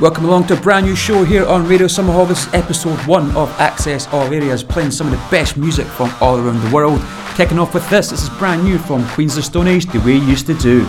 Welcome along to a brand new show here on Radio Summerhall. This is episode one of Access All Areas, playing some of the best music from all around the world. Kicking off with this, this is brand new from Queens of Stone Age, The Way You Used to Do.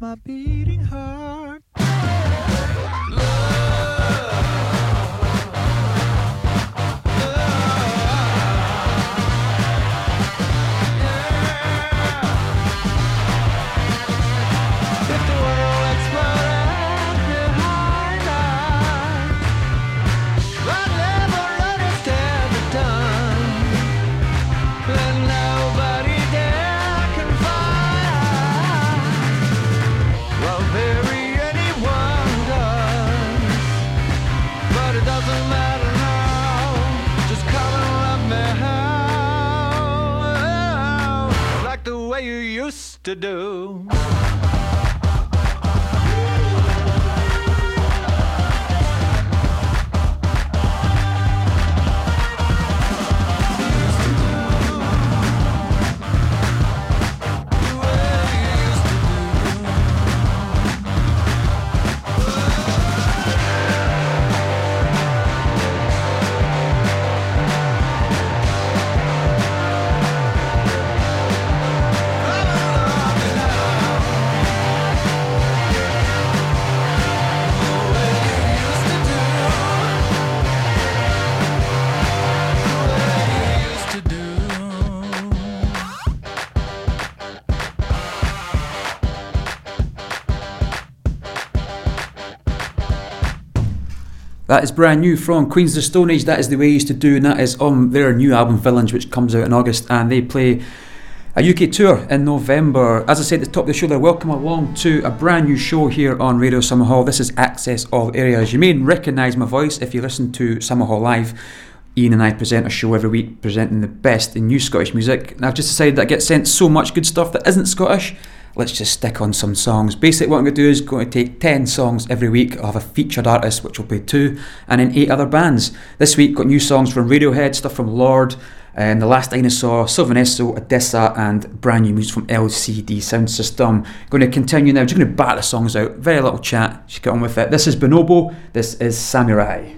To That is brand new from Queens of the Stone Age. That is the way used to do, and that is on their new album Villains, which comes out in August, and they play a UK tour in November. As I said at the top of the show, they're welcome along to a brand new show here on Radio Summerhall. This is Access All Areas. You may recognise my voice if you listen to Summerhall Live. Ian and I present a show every week presenting the best in new Scottish music. And I've just decided that I get sent so much good stuff that isn't Scottish let's just stick on some songs. Basically, what I'm going to do is going to take 10 songs every week. I'll have a featured artist, which will play two, and then eight other bands. This week, got new songs from Radiohead, stuff from Lorde, and The Last Dinosaur, Sylvan Esso, ODESZA, and brand new music from LCD Soundsystem. Going to continue now, just going to bat the songs out. Very little chat, just get on with it. This is Bonobo, this is Samurai.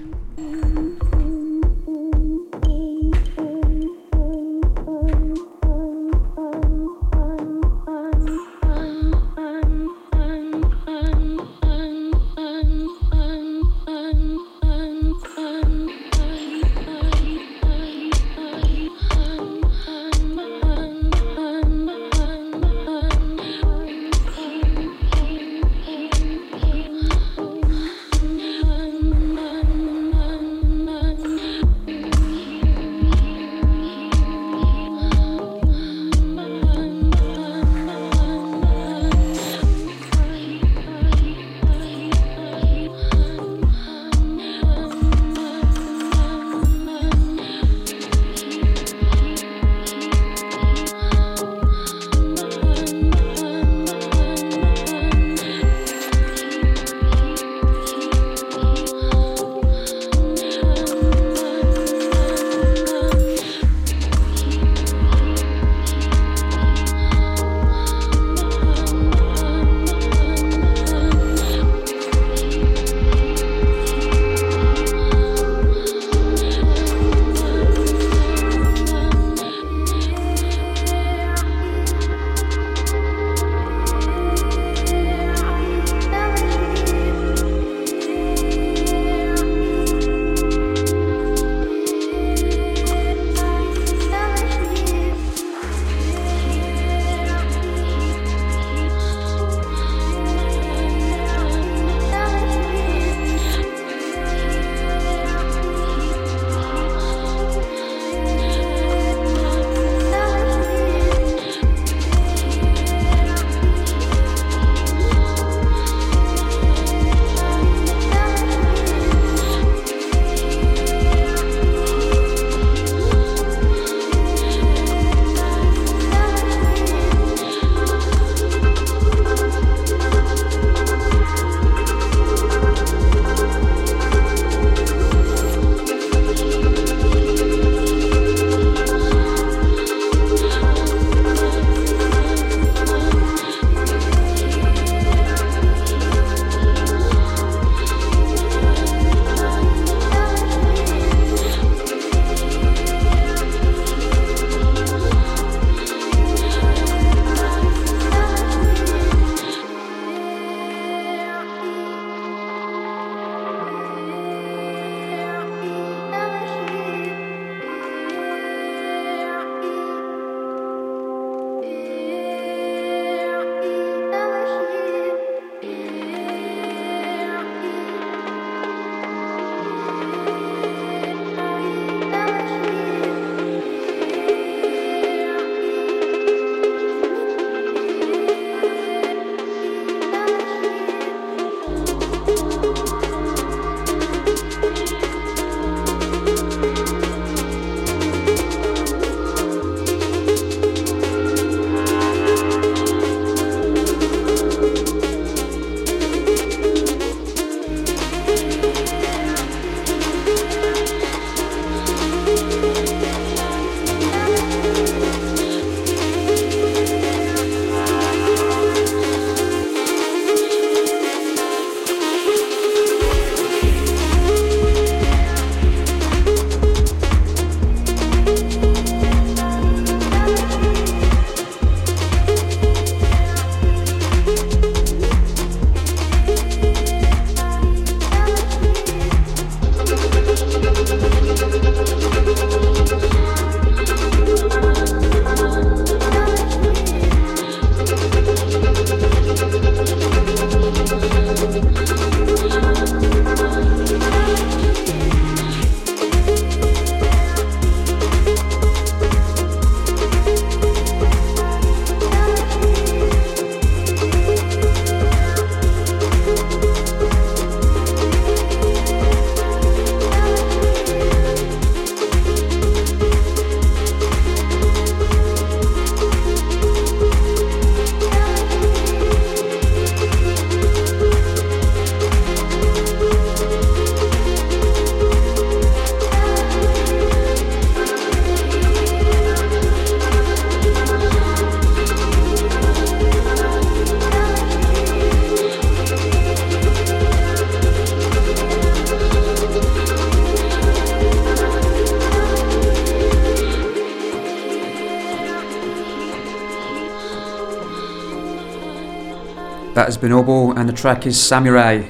That is Bonobo, and the track is Samurai.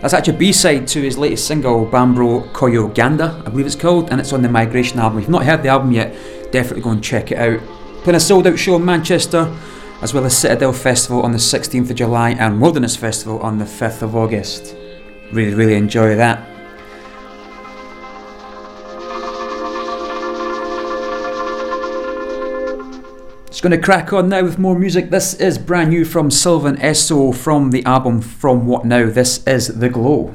That's actually a B-side to his latest single, Bambro Koyo Ganda, I believe it's called, and it's on the Migration album. If you've not heard the album yet, definitely go and check it out. Playing a sold-out show in Manchester, as well as Citadel Festival on the 16th of July and Wilderness Festival on the 5th of August. Really, really enjoy that. Just going to crack on now with more music. This is brand new from Sylvan Esso from the album From What Now. This is The Glow.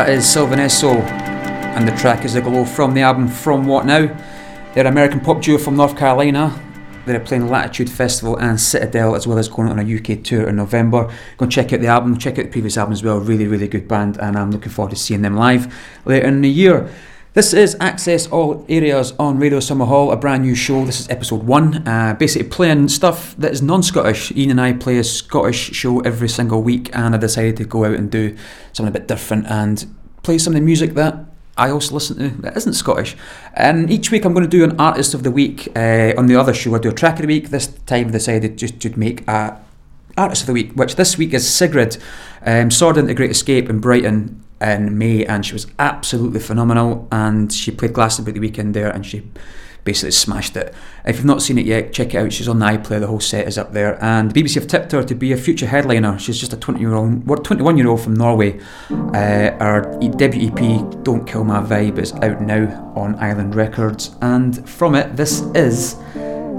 That is Sylvan Esso, and the track is The Glow from the album From What Now. They're an American pop duo from North Carolina. They're playing Latitude Festival and Citadel as well as going on a UK tour in November. Go and check out the album, check out the previous album as well. Really, really good band, and I'm looking forward to seeing them live later in the year. This is Access All Areas on Radio Summerhall, a brand new show. This is episode one. Uh, basically, playing stuff that is non Scottish. Ian and I play a Scottish show every single week, and I decided to go out and do something a bit different and play some of the music that I also listen to that isn't Scottish. And each week I'm going to do an Artist of the Week. Uh, on the other show, I do a Track of the Week. This time I decided just to make a Artist of the Week, which this week is Sigrid. Um, soared into Great Escape in Brighton in May, and she was absolutely phenomenal. And she played Glastonbury the weekend there, and she basically smashed it. If you've not seen it yet, check it out. She's on the iPlayer. The whole set is up there, and the BBC have tipped her to be a future headliner. She's just a 20 year old, what 21 year old from Norway. Uh, our debut EP, "Don't Kill My Vibe," is out now on Island Records, and from it, this is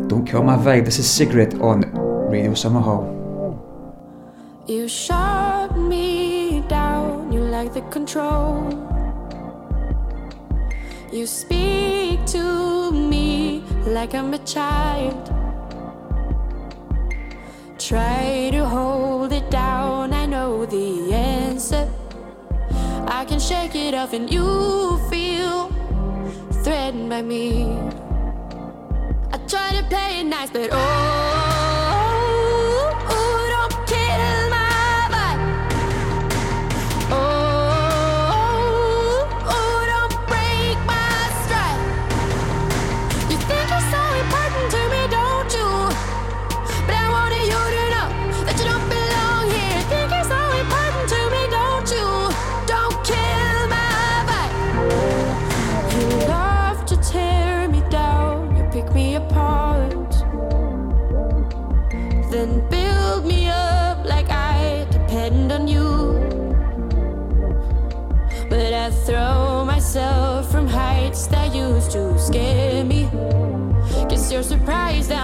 "Don't Kill My Vibe." This is Sigrid on Radio Summerhall. You shot me control. You speak to me like I'm a child. Try to hold it down, I know the answer. I can shake it off, and you feel threatened by me. I try to play it nice, but oh. Throw myself from heights that used to scare me. Guess you're surprised I'm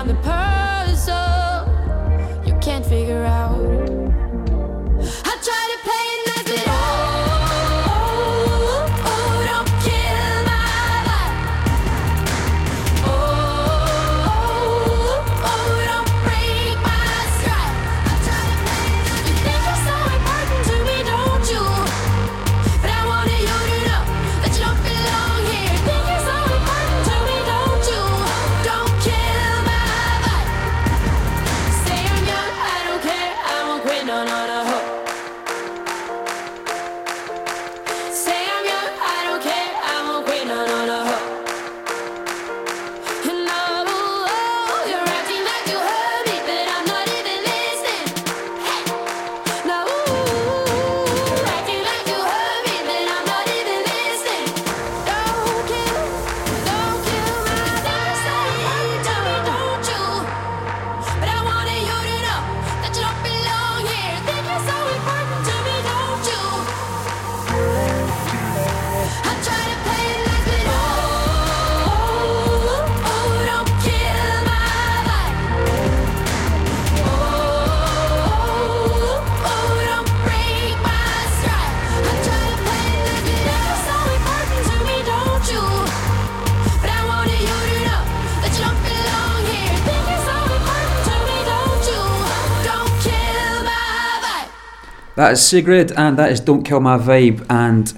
That is Sigrid, and that is Don't Kill My Vibe, and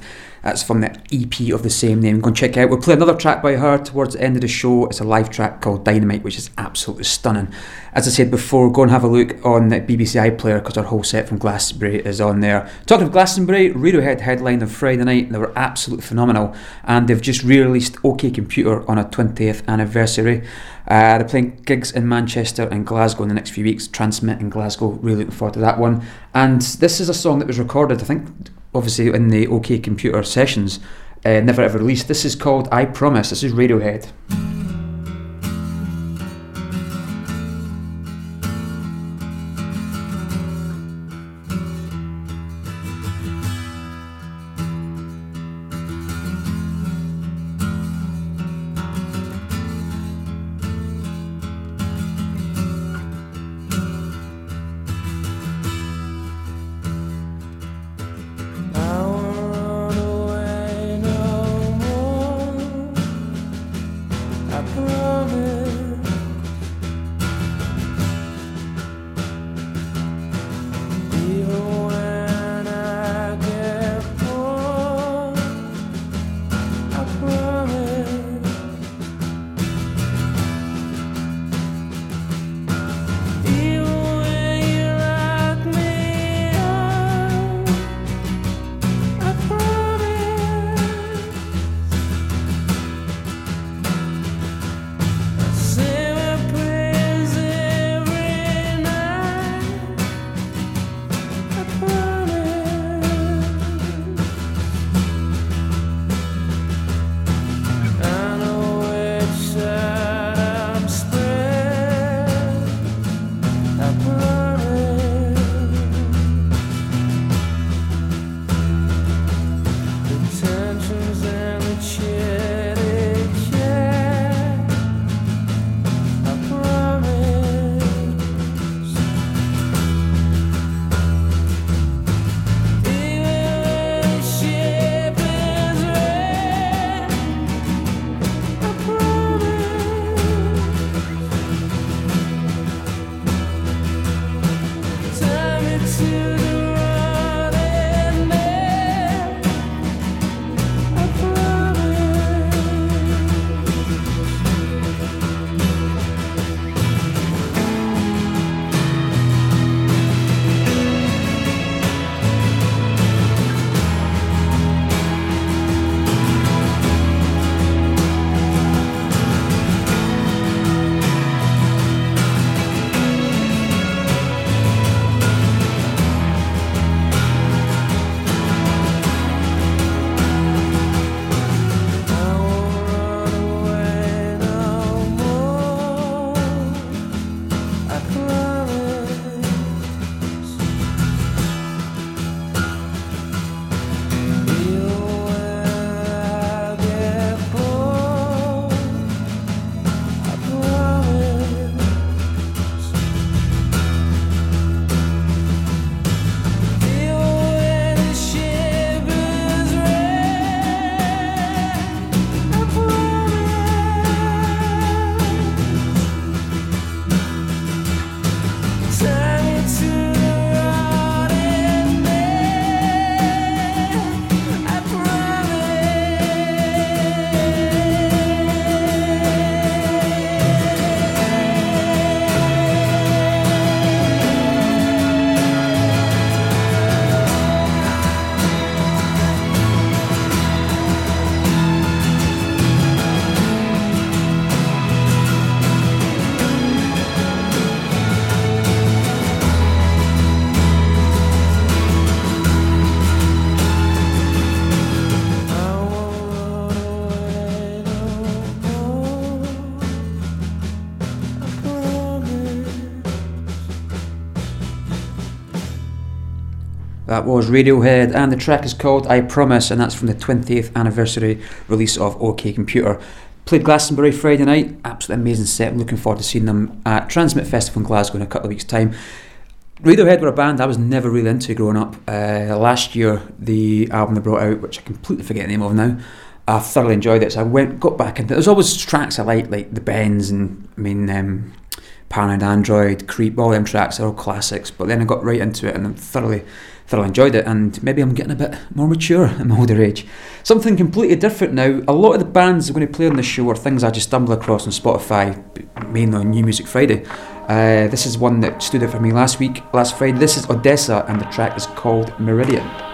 that's from the EP of the same name. Go and check it out. We'll play another track by her towards the end of the show. It's a live track called Dynamite, which is absolutely stunning. As I said before, go and have a look on the BBC iPlayer because our whole set from Glastonbury is on there. Talking of Glastonbury, Radiohead headline on Friday night, they were absolutely phenomenal. And they've just re released OK Computer on a 20th anniversary. Uh, they're playing gigs in Manchester and Glasgow in the next few weeks. Transmit in Glasgow. Really looking forward to that one. And this is a song that was recorded, I think, obviously in the OK Computer sessions, uh, never ever released. This is called I Promise. This is Radiohead. That was Radiohead, and the track is called I Promise, and that's from the 20th anniversary release of OK Computer. Played Glastonbury Friday night, absolutely amazing set. I'm looking forward to seeing them at Transmit Festival in Glasgow in a couple of weeks' time. Radiohead were a band I was never really into growing up. Uh, last year, the album they brought out, which I completely forget the name of now, I thoroughly enjoyed it. So I went, got back into. There's always tracks I like, like the Bends and I mean, um, Paranoid Android, Creep. All them tracks are all classics. But then I got right into it and I thoroughly thoroughly enjoyed it, and maybe I'm getting a bit more mature in my older age. Something completely different now. A lot of the bands I'm going to play on the show are things I just stumbled across on Spotify, mainly on New Music Friday. Uh, this is one that stood out for me last week, last Friday. This is ODESZA, and the track is called Meridian.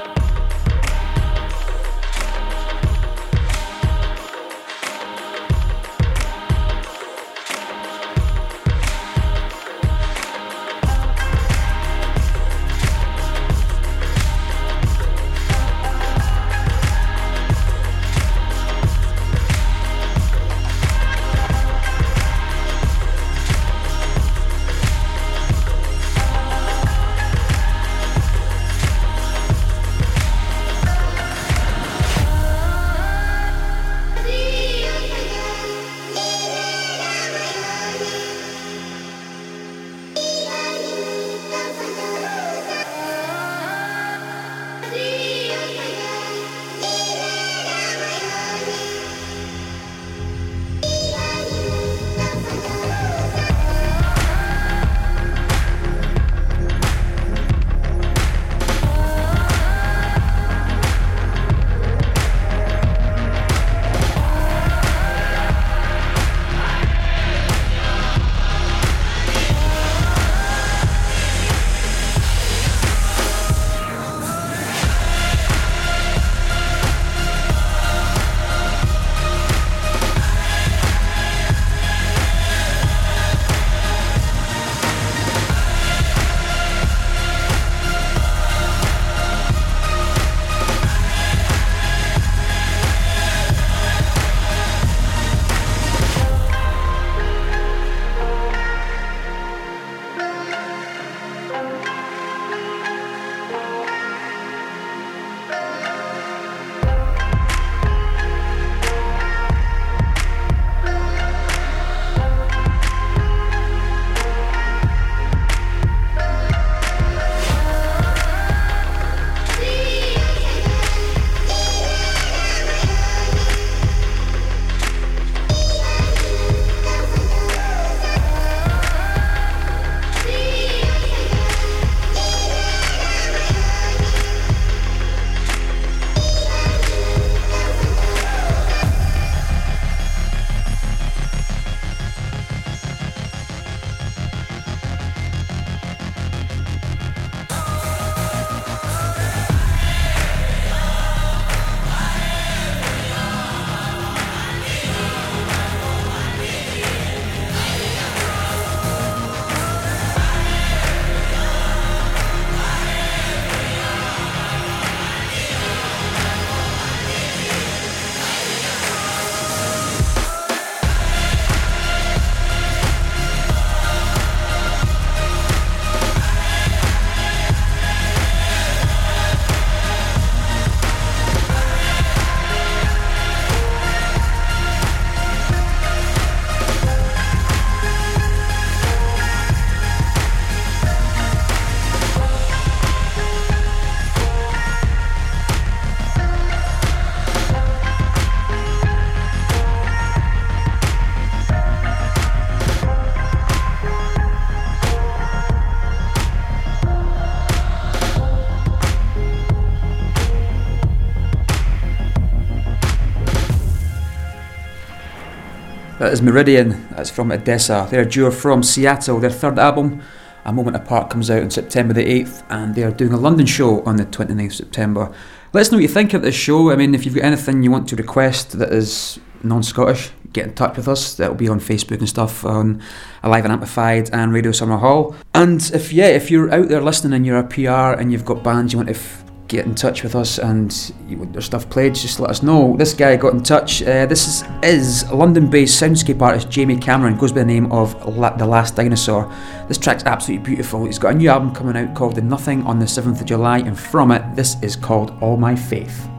Is Meridian, that's from ODESZA. They're due from Seattle. Their third album, A Moment Apart, comes out on September the 8th, and they are doing a London show on the 29th September. Let us know what you think of this show. I mean, if you've got anything you want to request that is non Scottish, get in touch with us. That'll be on Facebook and stuff on Alive and Amplified and Radio Summerhall. And if, yeah, if you're out there listening and you're a PR and you've got bands you want to f- get in touch with us and you want their stuff played, just let us know. This guy got in touch. Uh, this is, is London-based soundscape artist Jamie Cameron. Goes by the name of La- the Last Dinosaur. This track's absolutely beautiful. He's got a new album coming out called The Nothing on the 7th of July, and from it, this is called All My Faith.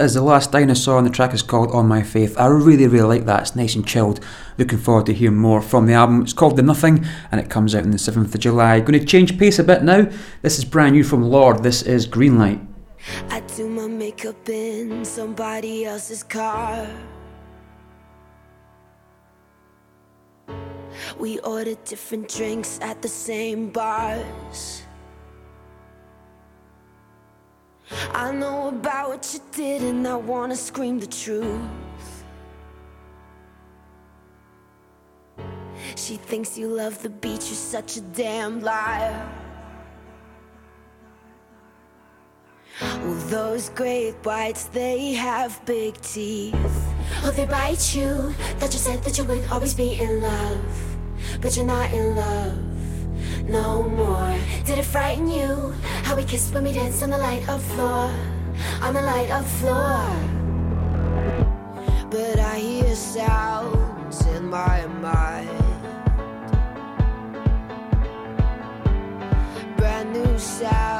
Is the last dinosaur on the track is called On My Faith. I really, really like that. It's nice and chilled. Looking forward to hearing more from the album. It's called The Nothing and it comes out on the 7th of July. Going to change pace a bit now. This is brand new from Lorde. This is Greenlight. I do my makeup in somebody else's car. We order different drinks at the same bars. I know about what you did, and I wanna scream the truth. She thinks you love the beach, you're such a damn liar. Well, those great whites, they have big teeth. Oh, they bite you. That you said that you would always be in love, but you're not in love no more. Did it frighten you? How we kissed when we danced on the light of floor, on the light of floor. But I hear sounds in my mind. Brand new sounds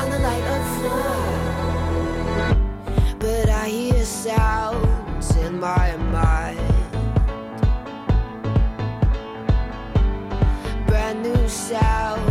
on the light up floor. But I hear sounds in my mind. Brand new sounds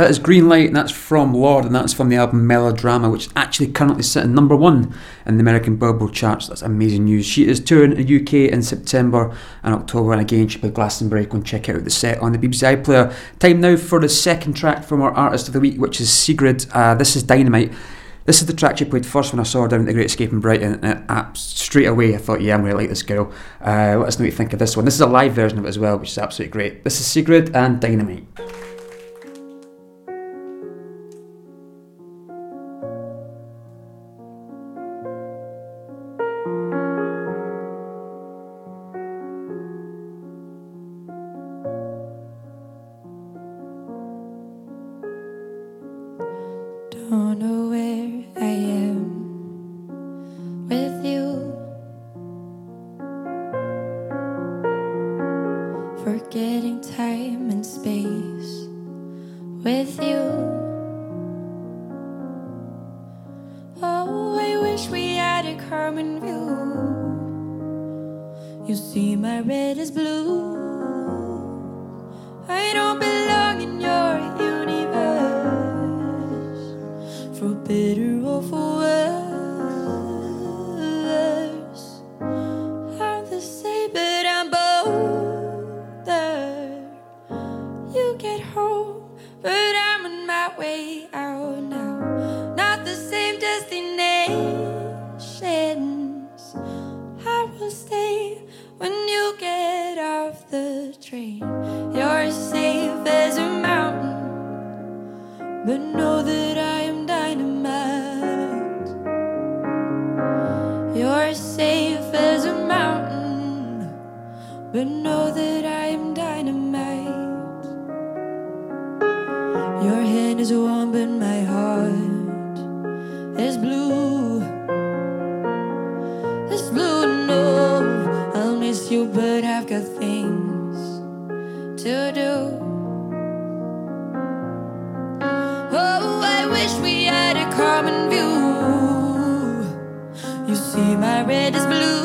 That is Green Light, and that's from Lorde, and that's from the album Melodrama, which is actually currently sitting number one in the American Billboard charts. That's amazing news. She is touring the UK in September and October, and again, she'll be Glastonbury. Go and check out the set on the BBC iPlayer. Time now for the second track from our Artist of the Week, which is Sigrid. Uh, this is Dynamite. This is the track she played first when I saw her down at the Great Escape in Brighton, and straight away I thought, yeah, I'm to like this girl. Uh, let us know what you think of this one. This is a live version of it as well, which is absolutely great. This is Sigrid and Dynamite. Your hand is warm, but my heart is blue. It's blue, no. I'll miss you, but I've got things to do. Oh, I wish we had a common view. You see, my red is blue.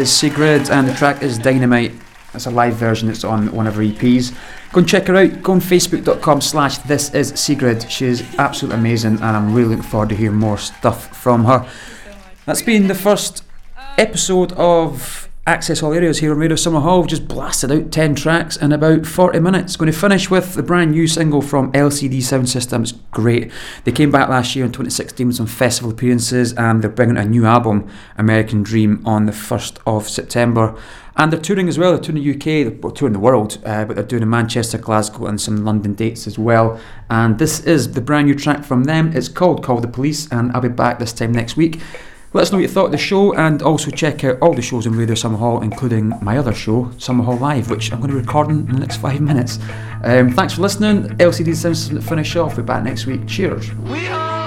Is Sigrid, and the track is Dynamite. It's a live version, it's on one of her EPs. Go and check her out. Go on facebook.com slash this is Sigrid. She's absolutely amazing, and I'm really looking forward to hear more stuff from her. That's been the first episode of Access All Areas here on Radio Summerhall. We've just blasted out 10 tracks in about 40 minutes. Going to finish with the brand new single from LCD Soundsystems. Great. They came back last year in 2016 with some festival appearances and they're bringing a new album, American Dream, on the 1st of September. And they're touring as well. They're touring the UK, they're touring the world, uh, but they're doing in Manchester, Glasgow, and some London dates as well. And this is the brand new track from them. It's called Call the Police, and I'll be back this time next week. Let us know what you thought of the show and also check out all the shows on Radio Summerhall, including my other show, Summerhall Live, which I'm going to be recording in the next five minutes. Um, thanks for listening. LCD Simpson finish off. We're back next week. Cheers. This